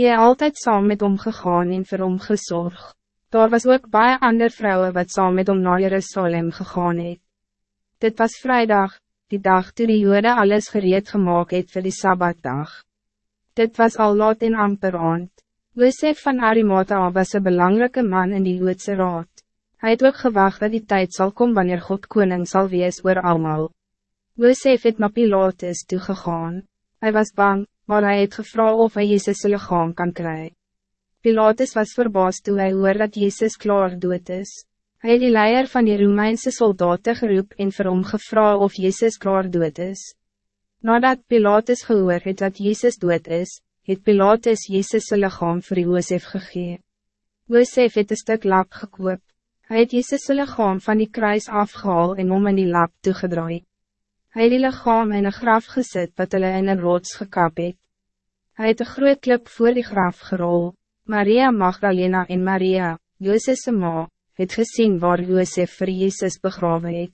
Jy het altijd saam met hom gegaan en vir hom gesorg. Daar was ook baie ander vrouwen wat saam met hom na Jerusalem gegaan het. Dit was vrijdag, die dag toe die jode alles gereed gemaakt het vir die Sabbatdag. Dit was al laat en amper aand. Josef van Arimata was een belangrijke man in die Joodse raad. Hij het ook gewacht dat die tijd zal komen wanneer God koning zal wees oor allemaal. Josef het na Pilatus toegegaan. Hij was bang, maar hij het gevra of hij Jezus lichaam kan krijgen. Pilatus was verbaasd toen hij hoor dat Jezus klaar dood is. Hij het die leier van die Romeinse soldaten geroep en vir hom gevra of Jezus klaar dood is. Nadat Pilatus gehoor het dat Jezus dood is, het Pilatus Jezus lichaam vir Josef gegee. Josef het een stuk lap gekoop. Hij het Jezus lichaam van die kruis afgehaal en om in die lap toegedraaid. Hij het die lichaam in een graf gezet wat hulle in een rots gekap het. Hy het een groot klip voor die graf gerol. Maria Magdalena en Maria, Josef's ma, het gezien waar Josef voor Jezus begraven het.